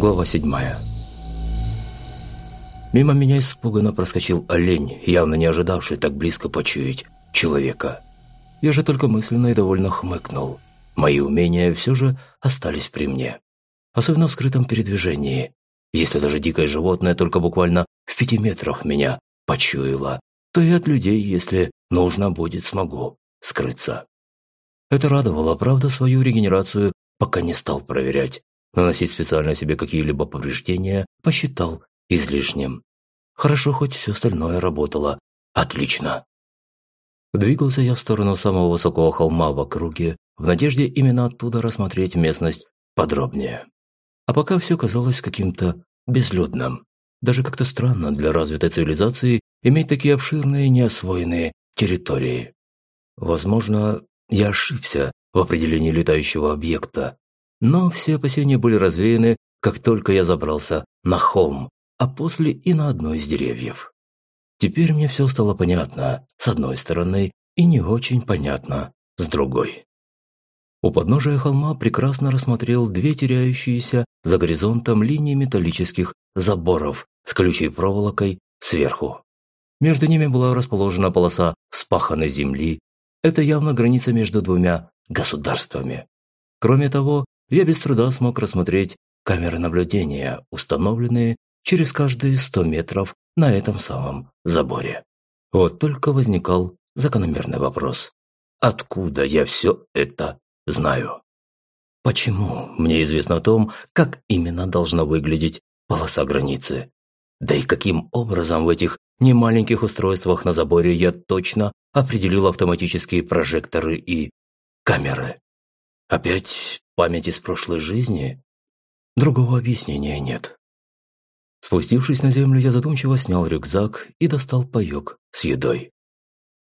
Глава седьмая. Мимо меня испуганно проскочил олень, явно не ожидавший так близко почуять человека. Я же только мысленно и довольно хмыкнул. Мои умения все же остались при мне. Особенно в скрытом передвижении. Если даже дикое животное только буквально в пяти метрах меня почуяло, то и от людей, если нужно будет, смогу скрыться. Это радовало, правда, свою регенерацию пока не стал проверять. Наносить специально себе какие-либо повреждения посчитал излишним. Хорошо, хоть все остальное работало. Отлично. Двигался я в сторону самого высокого холма в округе, в надежде именно оттуда рассмотреть местность подробнее. А пока все казалось каким-то безлюдным. Даже как-то странно для развитой цивилизации иметь такие обширные неосвоенные территории. Возможно, я ошибся в определении летающего объекта, но все опасения были развеяны, как только я забрался на холм, а после и на одно из деревьев. Теперь мне все стало понятно с одной стороны и не очень понятно с другой. У подножия холма прекрасно рассмотрел две теряющиеся за горизонтом линии металлических заборов с колючей проволокой сверху. Между ними была расположена полоса вспаханной земли. Это явно граница между двумя государствами. Кроме того, я без труда смог рассмотреть камеры наблюдения, установленные через каждые 100 метров на этом самом заборе. Вот только возникал закономерный вопрос. Откуда я все это знаю? Почему мне известно о том, как именно должна выглядеть полоса границы? Да и каким образом в этих немаленьких устройствах на заборе я точно определил автоматические прожекторы и камеры? Опять память из прошлой жизни? Другого объяснения нет. Спустившись на землю, я задумчиво снял рюкзак и достал паёк с едой.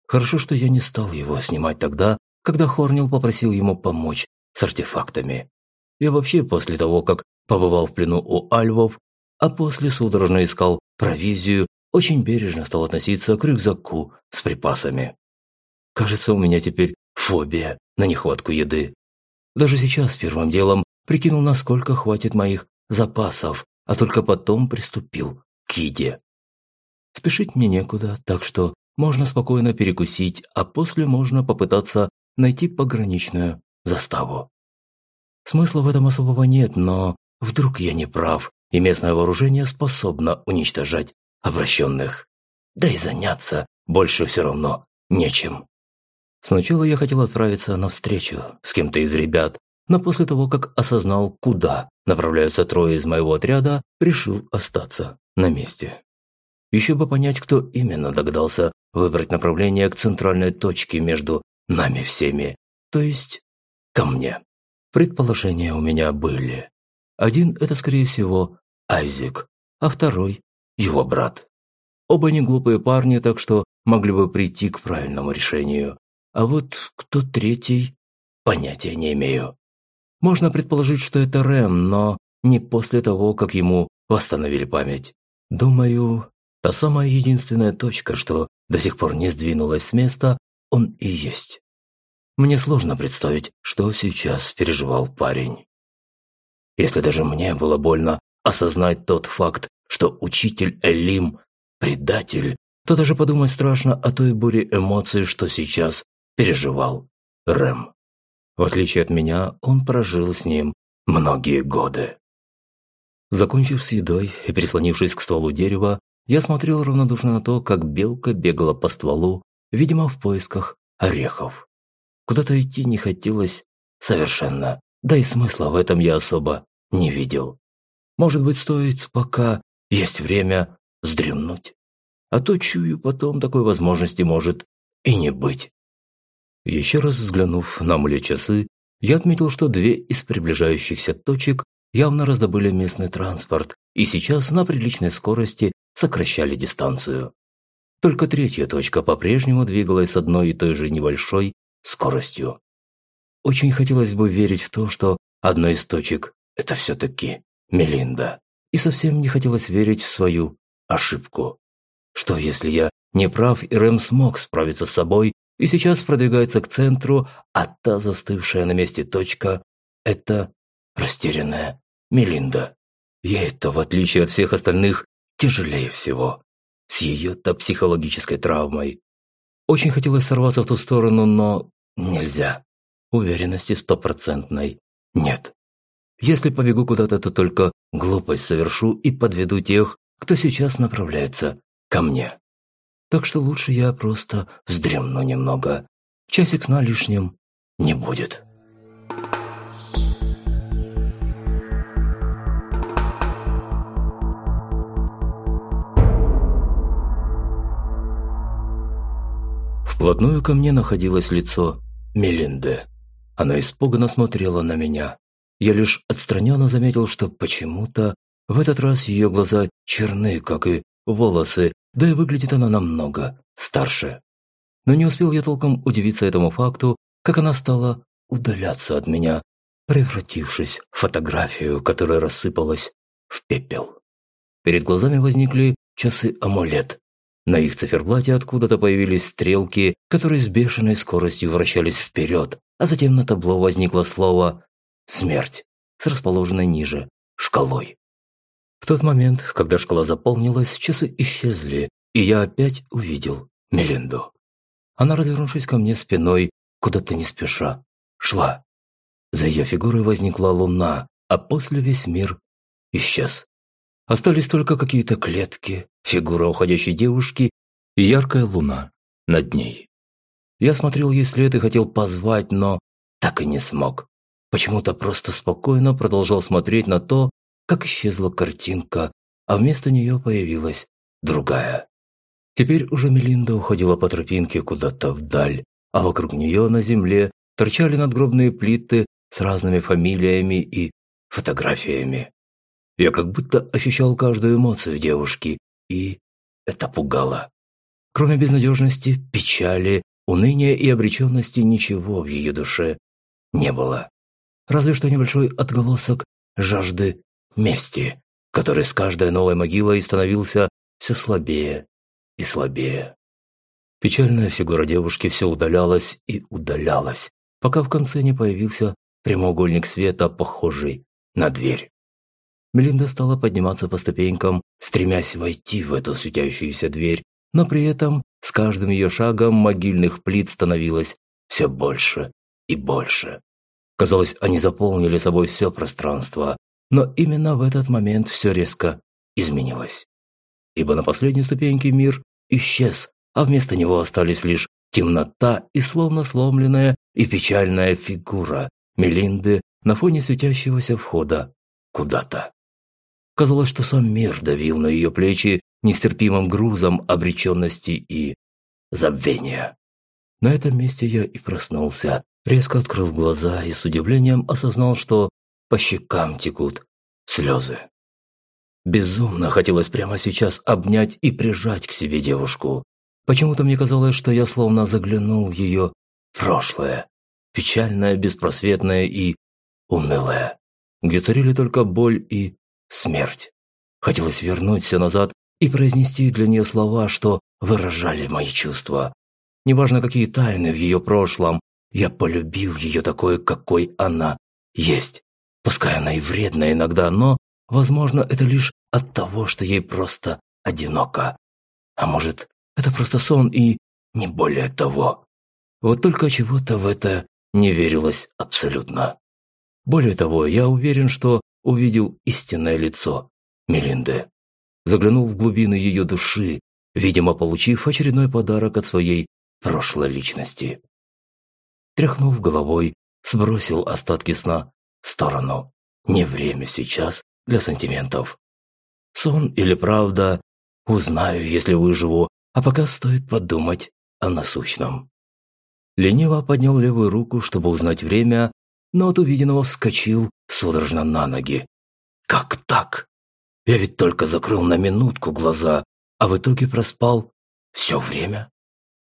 Хорошо, что я не стал его снимать тогда, когда Хорнил попросил ему помочь с артефактами. Я вообще после того, как побывал в плену у альвов, а после судорожно искал провизию, очень бережно стал относиться к рюкзаку с припасами. Кажется, у меня теперь фобия на нехватку еды. Даже сейчас первым делом прикинул, насколько хватит моих запасов, а только потом приступил к еде. Спешить мне некуда, так что можно спокойно перекусить, а после можно попытаться найти пограничную заставу. Смысла в этом особого нет, но вдруг я не прав, и местное вооружение способно уничтожать обращенных. Да и заняться больше все равно нечем. Сначала я хотел отправиться на встречу с кем-то из ребят, но после того, как осознал, куда направляются трое из моего отряда, решил остаться на месте. Еще бы понять, кто именно догадался выбрать направление к центральной точке между нами всеми, то есть ко мне. Предположения у меня были. Один – это, скорее всего, Айзек, а второй – его брат. Оба не глупые парни, так что могли бы прийти к правильному решению. А вот кто третий, понятия не имею. Можно предположить, что это Рэм, но не после того, как ему восстановили память. Думаю, та самая единственная точка, что до сих пор не сдвинулась с места, он и есть. Мне сложно представить, что сейчас переживал парень. Если даже мне было больно осознать тот факт, что учитель Элим – предатель, то даже подумать страшно о той буре эмоций, что сейчас переживал Рэм. В отличие от меня, он прожил с ним многие годы. Закончив с едой и прислонившись к стволу дерева, я смотрел равнодушно на то, как белка бегала по стволу, видимо, в поисках орехов. Куда-то идти не хотелось совершенно, да и смысла в этом я особо не видел. Может быть, стоит, пока есть время, вздремнуть. А то, чую, потом такой возможности может и не быть. Еще раз взглянув на амулет-часы, я отметил, что две из приближающихся точек явно раздобыли местный транспорт и сейчас на приличной скорости сокращали дистанцию. Только третья точка по-прежнему двигалась с одной и той же небольшой скоростью. Очень хотелось бы верить в то, что одна из точек – это все-таки Мелинда. И совсем не хотелось верить в свою ошибку. Что если я не прав и Рэм смог справиться с собой и сейчас продвигается к центру, а та застывшая на месте точка – это растерянная Мелинда. Ей-то, в отличие от всех остальных, тяжелее всего. С ее-то психологической травмой. Очень хотелось сорваться в ту сторону, но нельзя. Уверенности стопроцентной нет. Если побегу куда-то, то только глупость совершу и подведу тех, кто сейчас направляется ко мне. Так что лучше я просто вздремну немного. Часик сна лишним не будет. Вплотную ко мне находилось лицо Мелинды. Она испуганно смотрела на меня. Я лишь отстраненно заметил, что почему-то в этот раз ее глаза черны, как и волосы, да и выглядит она намного старше. Но не успел я толком удивиться этому факту, как она стала удаляться от меня, превратившись в фотографию, которая рассыпалась в пепел. Перед глазами возникли часы-амулет, на их циферблате откуда-то появились стрелки, которые с бешеной скоростью вращались вперед, а затем на табло возникло слово «Смерть» с расположенной ниже шкалой. В тот момент, когда шкала заполнилась, часы исчезли, и я опять увидел Мелинду. Она, развернувшись ко мне спиной, куда-то не спеша, шла. За ее фигурой возникла луна, а после весь мир исчез. Остались только какие-то клетки, фигура уходящей девушки и яркая луна над ней. Я смотрел ей след и хотел позвать, но так и не смог. Почему-то просто спокойно продолжал смотреть на то, как исчезла картинка, а вместо нее появилась другая. Теперь уже Мелинда уходила по тропинке куда-то вдаль, а вокруг нее на земле торчали надгробные плиты с разными фамилиями и фотографиями. Я как будто ощущал каждую эмоцию девушки, и это пугало. Кроме безнадежности, печали, уныния и обреченности ничего в ее душе не было. Разве что небольшой отголосок жажды мести, который с каждой новой могилой становился все слабее и слабее. Печальная фигура девушки все удалялась и удалялась, пока в конце не появился прямоугольник света, похожий на дверь. Мелинда стала подниматься по ступенькам, стремясь войти в эту светящуюся дверь, но при этом с каждым ее шагом могильных плит становилось все больше и больше. Казалось, они заполнили собой все пространство, но именно в этот момент все резко изменилось. Ибо на последней ступеньке мир исчез, а вместо него остались лишь темнота и словно сломленная и печальная фигура Мелинды на фоне светящегося входа куда-то. Казалось, что сам мир давил на ее плечи нестерпимым грузом обреченности и забвения. На этом месте я и проснулся, резко открыв глаза и с удивлением осознал, что по щекам текут слезы. Безумно хотелось прямо сейчас обнять и прижать к себе девушку. Почему-то мне казалось, что я словно заглянул в ее прошлое, печальное, беспросветное и унылое, где царили только боль и смерть. Хотелось вернуть все назад и произнести для нее слова, что выражали мои чувства. Неважно, какие тайны в ее прошлом, я полюбил ее такой, какой она есть. Пускай она и вредна иногда, но, возможно, это лишь от того, что ей просто одиноко. А может, это просто сон и не более того. Вот только чего-то в это не верилось абсолютно. Более того, я уверен, что увидел истинное лицо Мелинды. Заглянул в глубины ее души, видимо, получив очередной подарок от своей прошлой личности. Тряхнув головой, сбросил остатки сна сторону. Не время сейчас для сантиментов. Сон или правда, узнаю, если выживу, а пока стоит подумать о насущном. Лениво поднял левую руку, чтобы узнать время, но от увиденного вскочил судорожно на ноги. Как так? Я ведь только закрыл на минутку глаза, а в итоге проспал все время.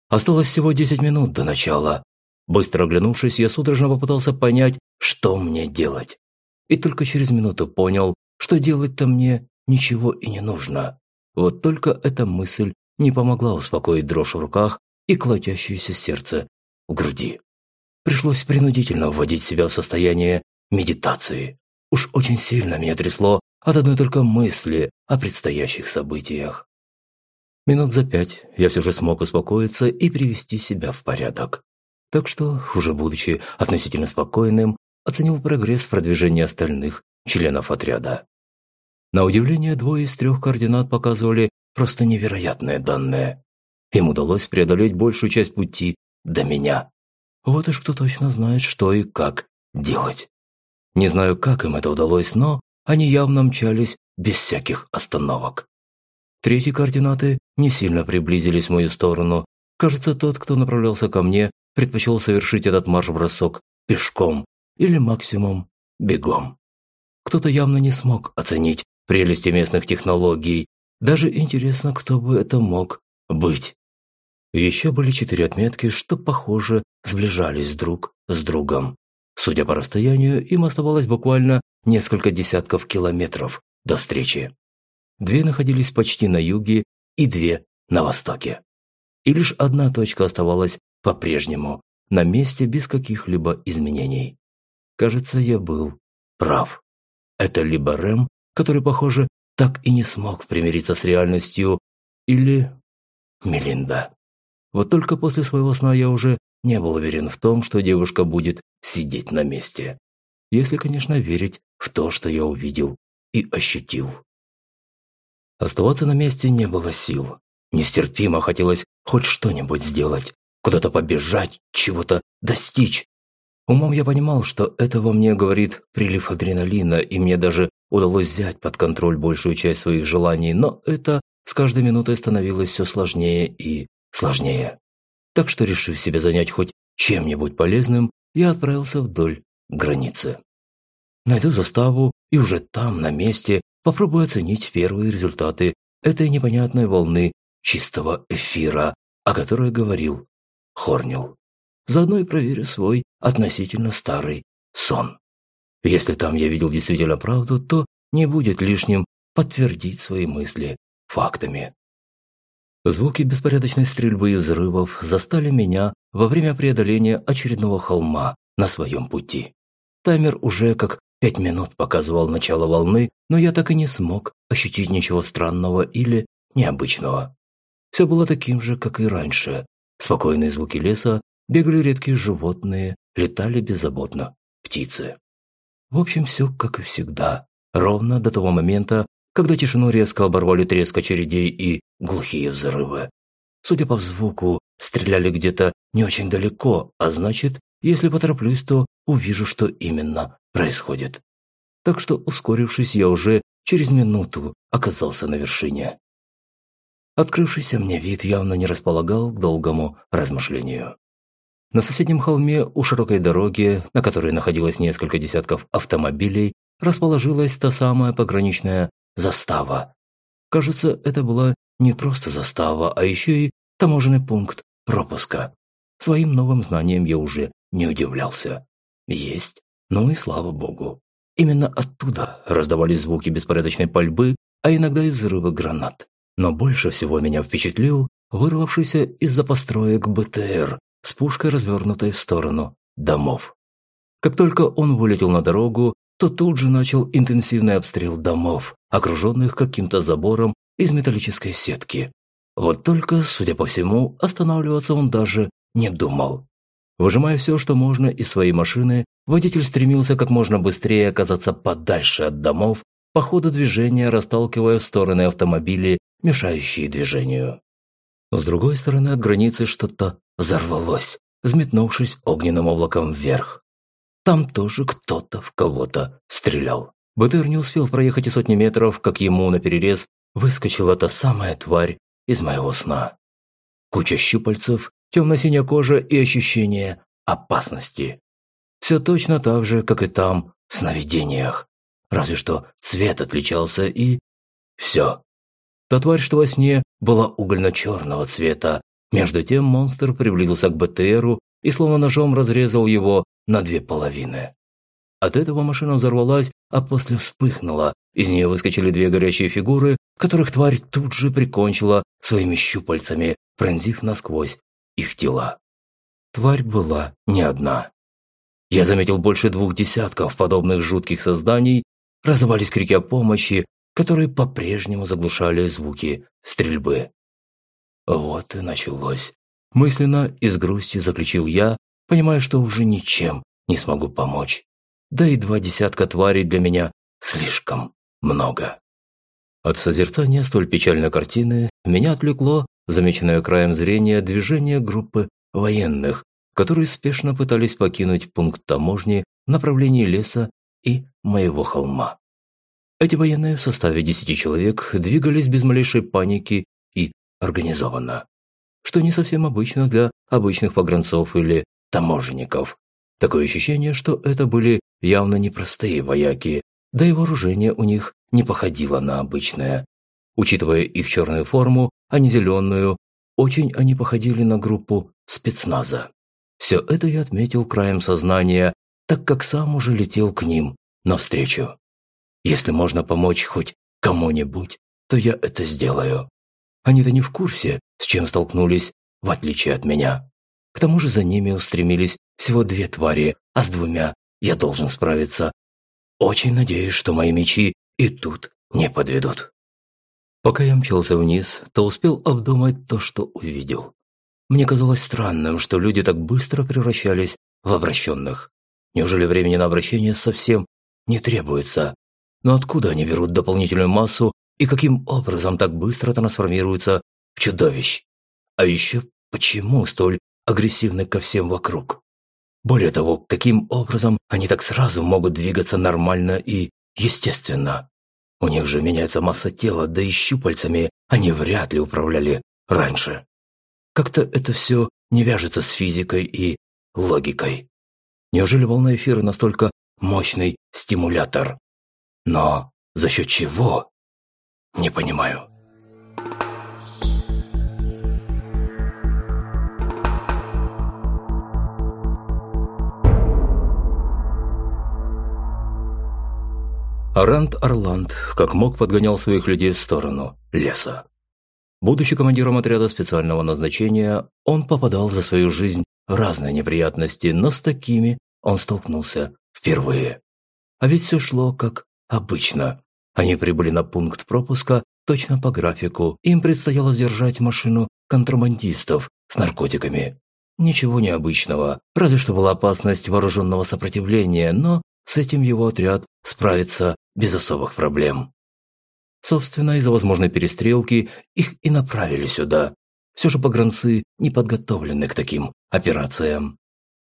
Осталось всего десять минут до начала. Быстро оглянувшись, я судорожно попытался понять, что мне делать. И только через минуту понял, что делать-то мне ничего и не нужно. Вот только эта мысль не помогла успокоить дрожь в руках и колотящееся сердце в груди. Пришлось принудительно вводить себя в состояние медитации. Уж очень сильно меня трясло от одной только мысли о предстоящих событиях. Минут за пять я все же смог успокоиться и привести себя в порядок. Так что, уже будучи относительно спокойным, оценил прогресс в продвижении остальных членов отряда. На удивление, двое из трех координат показывали просто невероятные данные. Им удалось преодолеть большую часть пути до меня. Вот уж кто точно знает, что и как делать. Не знаю, как им это удалось, но они явно мчались без всяких остановок. Третьи координаты не сильно приблизились в мою сторону. Кажется, тот, кто направлялся ко мне, предпочел совершить этот марш-бросок пешком или максимум бегом. Кто-то явно не смог оценить прелести местных технологий. Даже интересно, кто бы это мог быть. Еще были четыре отметки, что, похоже, сближались друг с другом. Судя по расстоянию, им оставалось буквально несколько десятков километров до встречи. Две находились почти на юге и две на востоке. И лишь одна точка оставалась по-прежнему на месте без каких-либо изменений. Кажется, я был прав. Это либо Рэм, который, похоже, так и не смог примириться с реальностью, или Мелинда. Вот только после своего сна я уже не был уверен в том, что девушка будет сидеть на месте. Если, конечно, верить в то, что я увидел и ощутил. Оставаться на месте не было сил. Нестерпимо хотелось хоть что-нибудь сделать, куда-то побежать, чего-то достичь. Умом я понимал, что это во мне говорит прилив адреналина, и мне даже удалось взять под контроль большую часть своих желаний, но это с каждой минутой становилось все сложнее и сложнее. Так что, решив себя занять хоть чем-нибудь полезным, я отправился вдоль границы. Найду заставу и уже там, на месте, попробую оценить первые результаты этой непонятной волны чистого эфира, о которой говорил Хорнил. Заодно и проверю свой относительно старый сон. Если там я видел действительно правду, то не будет лишним подтвердить свои мысли фактами. Звуки беспорядочной стрельбы и взрывов застали меня во время преодоления очередного холма на своем пути. Таймер уже как пять минут показывал начало волны, но я так и не смог ощутить ничего странного или необычного. Все было таким же, как и раньше. Спокойные звуки леса, бегали редкие животные, летали беззаботно птицы. В общем, все как и всегда, ровно до того момента, когда тишину резко оборвали треск очередей и глухие взрывы. Судя по звуку, стреляли где-то не очень далеко, а значит, если потороплюсь, то увижу, что именно происходит. Так что, ускорившись, я уже через минуту оказался на вершине. Открывшийся мне вид явно не располагал к долгому размышлению. На соседнем холме у широкой дороги, на которой находилось несколько десятков автомобилей, расположилась та самая пограничная застава. Кажется, это была не просто застава, а еще и таможенный пункт пропуска. Своим новым знанием я уже не удивлялся. Есть, ну и слава богу. Именно оттуда раздавались звуки беспорядочной пальбы, а иногда и взрывы гранат. Но больше всего меня впечатлил вырвавшийся из-за построек БТР с пушкой, развернутой в сторону домов. Как только он вылетел на дорогу, то тут же начал интенсивный обстрел домов, окруженных каким-то забором из металлической сетки. Вот только, судя по всему, останавливаться он даже не думал. Выжимая все, что можно из своей машины, водитель стремился как можно быстрее оказаться подальше от домов, по ходу движения расталкивая в стороны автомобили, мешающие движению. С другой стороны от границы что-то взорвалось, взметнувшись огненным облаком вверх. Там тоже кто-то в кого-то стрелял. БТР не успел проехать и сотни метров, как ему наперерез выскочила та самая тварь из моего сна. Куча щупальцев, темно-синяя кожа и ощущение опасности. Все точно так же, как и там, в сновидениях. Разве что цвет отличался и... Все. Та тварь, что во сне, была угольно-черного цвета. Между тем монстр приблизился к БТРу и словно ножом разрезал его на две половины. От этого машина взорвалась, а после вспыхнула. Из нее выскочили две горящие фигуры, которых тварь тут же прикончила своими щупальцами, пронзив насквозь их тела. Тварь была не одна. Я заметил больше двух десятков подобных жутких созданий, раздавались крики о помощи, которые по-прежнему заглушали звуки стрельбы. Вот и началось. Мысленно и с грустью заключил я, понимая, что уже ничем не смогу помочь. Да и два десятка тварей для меня слишком много. От созерцания столь печальной картины меня отвлекло замеченное краем зрения движение группы военных, которые спешно пытались покинуть пункт таможни в направлении леса и моего холма. Эти военные в составе десяти человек двигались без малейшей паники и организованно, что не совсем обычно для обычных погранцов или таможенников. Такое ощущение, что это были явно непростые вояки, да и вооружение у них не походило на обычное. Учитывая их черную форму, а не зеленую, очень они походили на группу спецназа. Все это я отметил краем сознания, так как сам уже летел к ним навстречу. Если можно помочь хоть кому-нибудь, то я это сделаю. Они-то не в курсе, с чем столкнулись, в отличие от меня. К тому же за ними устремились всего две твари, а с двумя я должен справиться. Очень надеюсь, что мои мечи и тут не подведут. Пока я мчался вниз, то успел обдумать то, что увидел. Мне казалось странным, что люди так быстро превращались в обращенных. Неужели времени на обращение совсем не требуется? Но откуда они берут дополнительную массу и каким образом так быстро трансформируются в чудовищ? А еще почему столь агрессивны ко всем вокруг? Более того, каким образом они так сразу могут двигаться нормально и естественно? У них же меняется масса тела, да и щупальцами они вряд ли управляли раньше. Как-то это все не вяжется с физикой и логикой. Неужели волна эфира настолько мощный стимулятор? Но за счет чего? Не понимаю. Арант Орланд как мог подгонял своих людей в сторону леса. Будучи командиром отряда специального назначения, он попадал за свою жизнь в разные неприятности, но с такими он столкнулся впервые. А ведь все шло как обычно. Они прибыли на пункт пропуска точно по графику. Им предстояло сдержать машину контрабандистов с наркотиками. Ничего необычного, разве что была опасность вооруженного сопротивления, но с этим его отряд справится без особых проблем. Собственно, из-за возможной перестрелки их и направили сюда. Все же погранцы не подготовлены к таким операциям.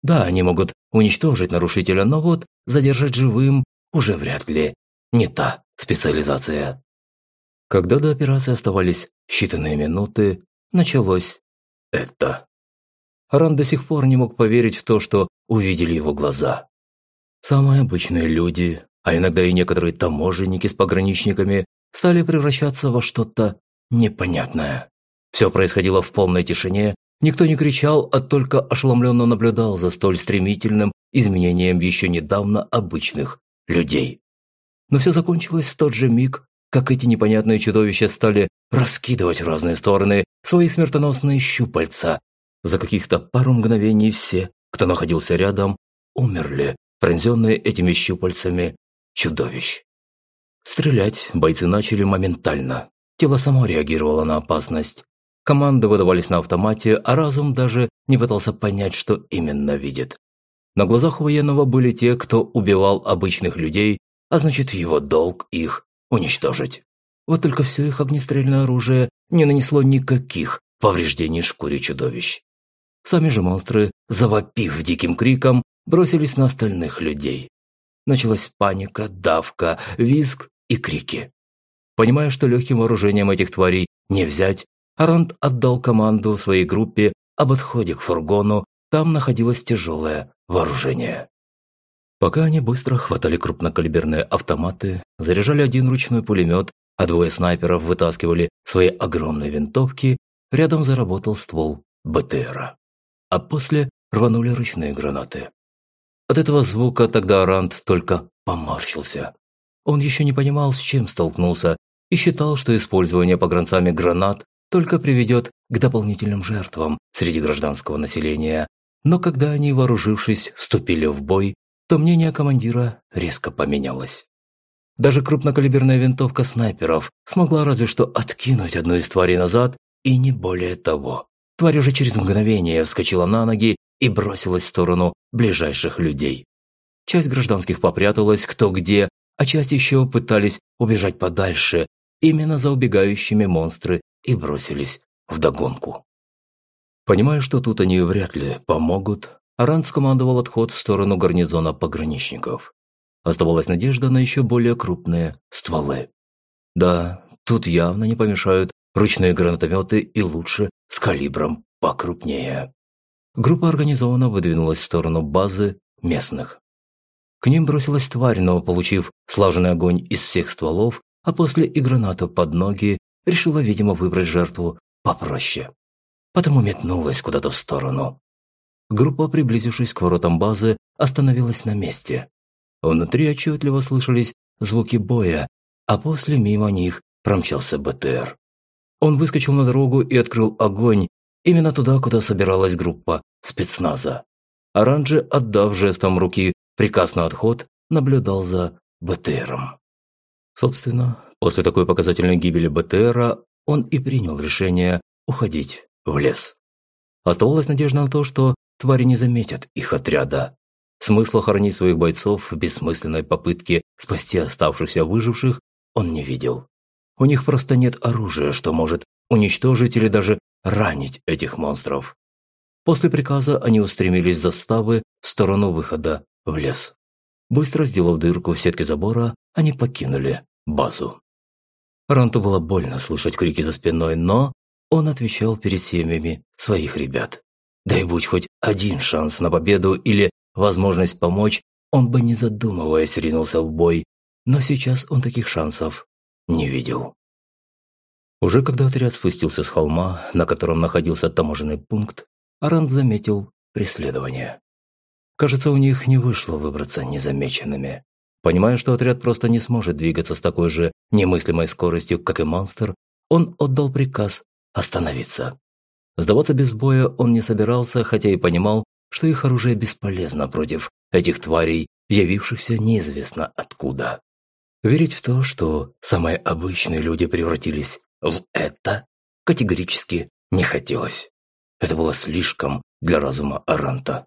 Да, они могут уничтожить нарушителя, но вот задержать живым уже вряд ли. Не та специализация. Когда до операции оставались считанные минуты, началось это. Ран до сих пор не мог поверить в то, что увидели его глаза. Самые обычные люди, а иногда и некоторые таможенники с пограничниками стали превращаться во что-то непонятное. Все происходило в полной тишине, никто не кричал, а только ошеломленно наблюдал за столь стремительным изменением еще недавно обычных людей. Но все закончилось в тот же миг, как эти непонятные чудовища стали раскидывать в разные стороны свои смертоносные щупальца. За каких-то пару мгновений все, кто находился рядом, умерли, пронзенные этими щупальцами чудовищ. Стрелять бойцы начали моментально. Тело само реагировало на опасность. Команды выдавались на автомате, а разум даже не пытался понять, что именно видит. На глазах военного были те, кто убивал обычных людей, а значит его долг их уничтожить. Вот только все их огнестрельное оружие не нанесло никаких повреждений шкуре чудовищ. Сами же монстры, завопив диким криком, бросились на остальных людей. Началась паника, давка, визг и крики. Понимая, что легким вооружением этих тварей не взять, Аранд отдал команду своей группе об отходе к фургону, там находилось тяжелое вооружение. Пока они быстро хватали крупнокалиберные автоматы, заряжали один ручной пулемет, а двое снайперов вытаскивали свои огромные винтовки, рядом заработал ствол БТРа. А после рванули ручные гранаты. От этого звука тогда Аранд только поморщился. Он еще не понимал, с чем столкнулся, и считал, что использование погранцами гранат только приведет к дополнительным жертвам среди гражданского населения. Но когда они, вооружившись, вступили в бой, то мнение командира резко поменялось. Даже крупнокалиберная винтовка снайперов смогла разве что откинуть одну из тварей назад, и не более того. Тварь уже через мгновение вскочила на ноги и бросилась в сторону ближайших людей. Часть гражданских попряталась кто где, а часть еще пытались убежать подальше, именно за убегающими монстры и бросились в догонку. Понимая, что тут они вряд ли помогут, Аран скомандовал отход в сторону гарнизона пограничников. Оставалась надежда на еще более крупные стволы. Да, тут явно не помешают ручные гранатометы и лучше с калибром покрупнее. Группа организованно выдвинулась в сторону базы местных. К ним бросилась тварь, но, получив слаженный огонь из всех стволов, а после и гранату под ноги, решила, видимо, выбрать жертву попроще. Потому метнулась куда-то в сторону. Группа, приблизившись к воротам базы, остановилась на месте. Внутри отчетливо слышались звуки боя, а после мимо них промчался БТР. Он выскочил на дорогу и открыл огонь именно туда, куда собиралась группа спецназа. Оранжи, отдав жестом руки приказ на отход, наблюдал за БТРом. Собственно, после такой показательной гибели БТРа он и принял решение уходить в лес. Оставалась надежда на то, что твари не заметят их отряда. Смысла хоронить своих бойцов в бессмысленной попытке спасти оставшихся выживших он не видел. У них просто нет оружия, что может уничтожить или даже ранить этих монстров. После приказа они устремились за ставы в сторону выхода в лес. Быстро сделав дырку в сетке забора, они покинули базу. Ранту было больно слушать крики за спиной, но он отвечал перед семьями своих ребят. Да и будь хоть один шанс на победу или возможность помочь, он бы не задумываясь ринулся в бой, но сейчас он таких шансов не видел. Уже когда отряд спустился с холма, на котором находился таможенный пункт, Арант заметил преследование. Кажется, у них не вышло выбраться незамеченными. Понимая, что отряд просто не сможет двигаться с такой же немыслимой скоростью, как и монстр, он отдал приказ остановиться. Сдаваться без боя он не собирался, хотя и понимал, что их оружие бесполезно против этих тварей, явившихся неизвестно откуда. Верить в то, что самые обычные люди превратились в это, категорически не хотелось. Это было слишком для разума Аранта.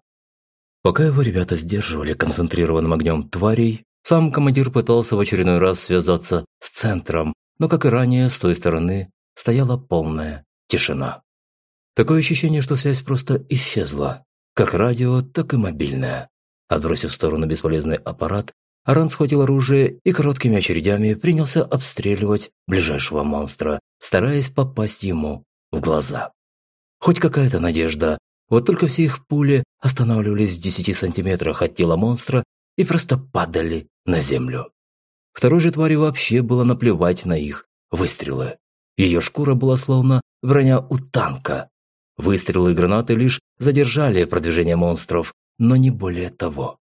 Пока его ребята сдерживали концентрированным огнем тварей, сам командир пытался в очередной раз связаться с центром, но, как и ранее, с той стороны стояла полная тишина. Такое ощущение, что связь просто исчезла, как радио, так и мобильная. Отбросив в сторону бесполезный аппарат, Аран схватил оружие и короткими очередями принялся обстреливать ближайшего монстра, стараясь попасть ему в глаза. Хоть какая-то надежда, вот только все их пули останавливались в 10 сантиметрах от тела монстра и просто падали на землю. Второй же твари вообще было наплевать на их выстрелы. Ее шкура была словно броня у танка. Выстрелы и гранаты лишь задержали продвижение монстров, но не более того.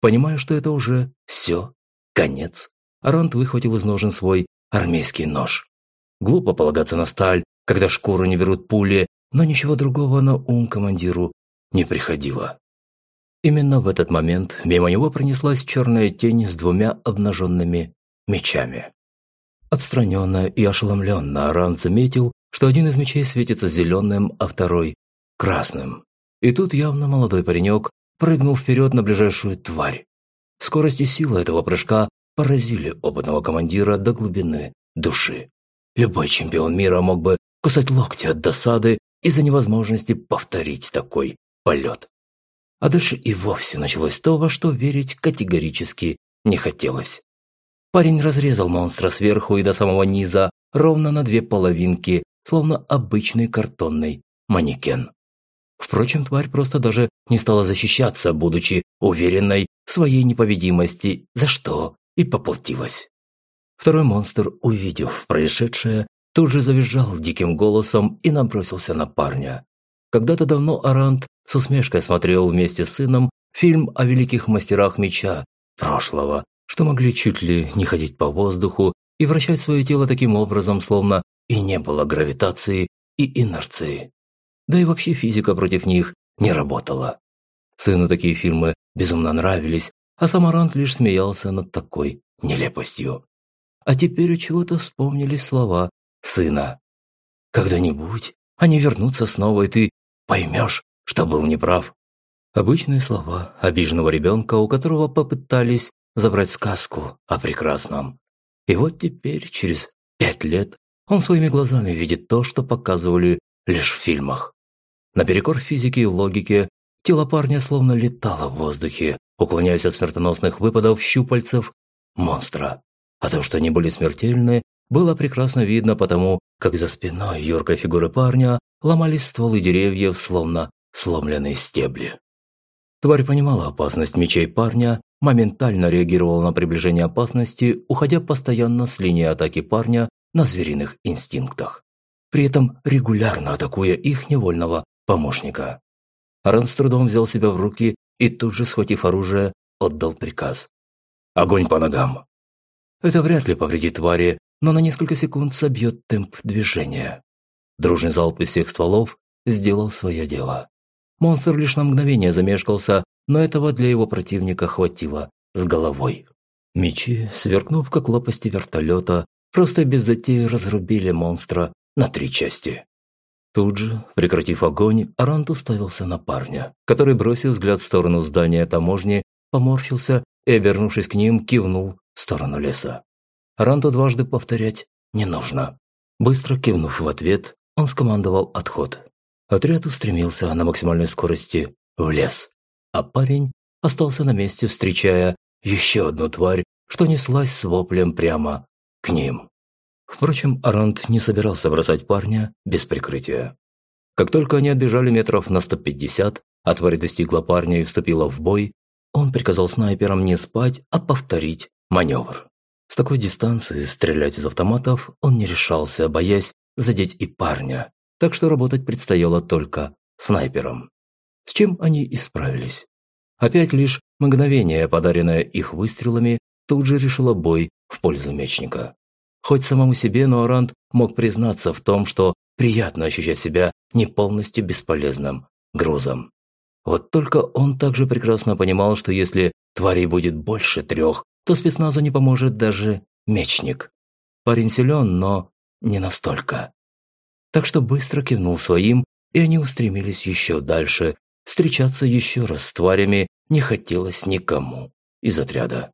Понимая, что это уже все, конец, Арант выхватил из ножен свой армейский нож. Глупо полагаться на сталь, когда шкуру не берут пули, но ничего другого на ум командиру не приходило. Именно в этот момент мимо него пронеслась черная тень с двумя обнаженными мечами. Отстраненно и ошеломленно Аран заметил, что один из мечей светится зеленым, а второй – красным. И тут явно молодой паренек прыгнул вперед на ближайшую тварь. Скорость и сила этого прыжка поразили опытного командира до глубины души. Любой чемпион мира мог бы кусать локти от досады из-за невозможности повторить такой полет. А дальше и вовсе началось то, во что верить категорически не хотелось. Парень разрезал монстра сверху и до самого низа, ровно на две половинки, словно обычный картонный манекен. Впрочем, тварь просто даже не стала защищаться, будучи уверенной в своей непобедимости, за что и поплатилась. Второй монстр, увидев происшедшее, тут же завизжал диким голосом и набросился на парня. Когда-то давно Арант с усмешкой смотрел вместе с сыном фильм о великих мастерах меча прошлого, что могли чуть ли не ходить по воздуху и вращать свое тело таким образом, словно и не было гравитации и инерции. Да и вообще физика против них не работала. Сыну такие фильмы безумно нравились, а сам Арант лишь смеялся над такой нелепостью. А теперь у чего-то вспомнились слова сына. «Когда-нибудь они вернутся снова, и ты поймешь, что был неправ». Обычные слова обиженного ребенка, у которого попытались забрать сказку о прекрасном. И вот теперь, через пять лет, он своими глазами видит то, что показывали лишь в фильмах. Наперекор физике и логике, тело парня словно летало в воздухе, уклоняясь от смертоносных выпадов щупальцев монстра. А то, что они были смертельны, было прекрасно видно потому, как за спиной юркой фигуры парня ломались стволы деревьев, словно сломленные стебли. Тварь понимала опасность мечей парня, моментально реагировала на приближение опасности, уходя постоянно с линии атаки парня на звериных инстинктах, при этом регулярно атакуя их невольного помощника. Ран с трудом взял себя в руки и тут же, схватив оружие, отдал приказ. «Огонь по ногам!» Это вряд ли повредит твари, но на несколько секунд собьет темп движения. Дружный залп из всех стволов сделал свое дело. Монстр лишь на мгновение замешкался, но этого для его противника хватило с головой. Мечи, сверкнув как лопасти вертолета, просто без затеи разрубили монстра на три части. Тут же, прекратив огонь, Арант уставился на парня, который бросил взгляд в сторону здания таможни, поморщился и, обернувшись к ним, кивнул в сторону леса. Аранту дважды повторять не нужно. Быстро кивнув в ответ, он скомандовал отход. Отряд устремился на максимальной скорости в лес, а парень остался на месте, встречая еще одну тварь, что неслась с воплем прямо к ним. Впрочем, Арант не собирался бросать парня без прикрытия. Как только они отбежали метров на 150, а тварь достигла парня и вступила в бой, он приказал снайперам не спать, а повторить маневр. С такой дистанции стрелять из автоматов он не решался, боясь задеть и парня, так что работать предстояло только снайпером. С чем они и справились. Опять лишь мгновение, подаренное их выстрелами, тут же решило бой в пользу мечника. Хоть самому себе, но Орант мог признаться в том, что приятно ощущать себя не полностью бесполезным грузом. Вот только он также прекрасно понимал, что если тварей будет больше трех, то спецназу не поможет даже мечник. Парень силен, но не настолько. Так что быстро кивнул своим, и они устремились еще дальше. Встречаться еще раз с тварями не хотелось никому из отряда.